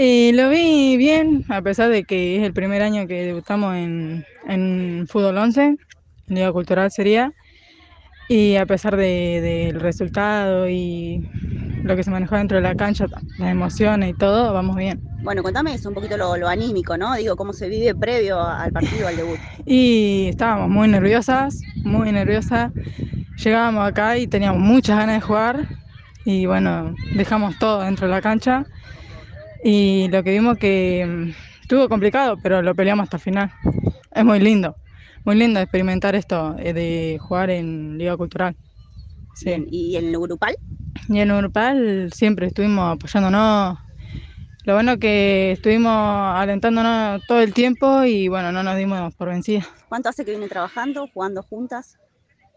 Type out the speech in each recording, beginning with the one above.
Y lo vi bien, a pesar de que es el primer año que debutamos en, en Fútbol 11, Liga Cultural sería, y a pesar de- del resultado y lo que se manejó dentro de la cancha, las emociones y todo, vamos bien. Bueno, contame eso, un poquito lo, lo anímico, ¿no? Digo, cómo se vive previo al partido, al debut. Y estábamos muy nerviosas, muy nerviosas. Llegábamos acá y teníamos muchas ganas de jugar y bueno, dejamos todo dentro de la cancha y lo que vimos que mm, estuvo complicado, pero lo peleamos hasta el final. Es muy lindo, muy lindo experimentar esto eh, de jugar en Liga Cultural. Sí. ¿Y en el grupal? Y en Urpal siempre estuvimos apoyándonos. Lo bueno que estuvimos alentándonos todo el tiempo y bueno, no nos dimos por vencidas. ¿Cuánto hace que vienen trabajando, jugando juntas?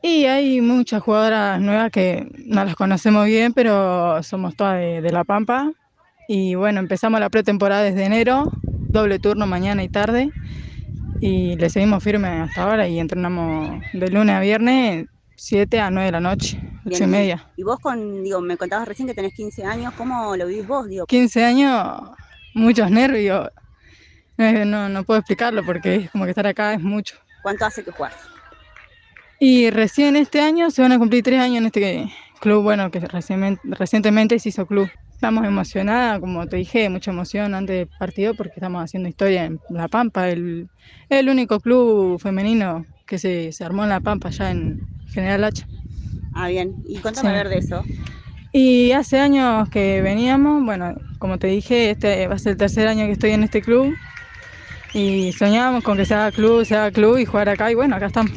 Y hay muchas jugadoras nuevas que no las conocemos bien, pero somos todas de, de La Pampa. Y bueno, empezamos la pretemporada desde enero, doble turno mañana y tarde. Y le seguimos firme hasta ahora y entrenamos de lunes a viernes, 7 a 9 de la noche, 8 y media. Y vos con, digo, me contabas recién que tenés 15 años, ¿cómo lo vivís vos? Digo, 15 años, muchos nervios. No, no puedo explicarlo porque es como que estar acá es mucho. ¿cuánto hace que jugás? Y recién este año se van a cumplir tres años en este club, bueno, que recientemente, recientemente se hizo club. Estamos emocionadas, como te dije, mucha emoción antes del partido porque estamos haciendo historia en La Pampa, el, el único club femenino que se, se armó en La Pampa, ya en General Hacha. Ah, bien. Y contame Sí. a ver de eso. Y hace años que veníamos, bueno, como te dije, este va a ser el tercer año que estoy en este club y soñábamos con que se haga club, se haga club y jugar acá y bueno, acá estamos.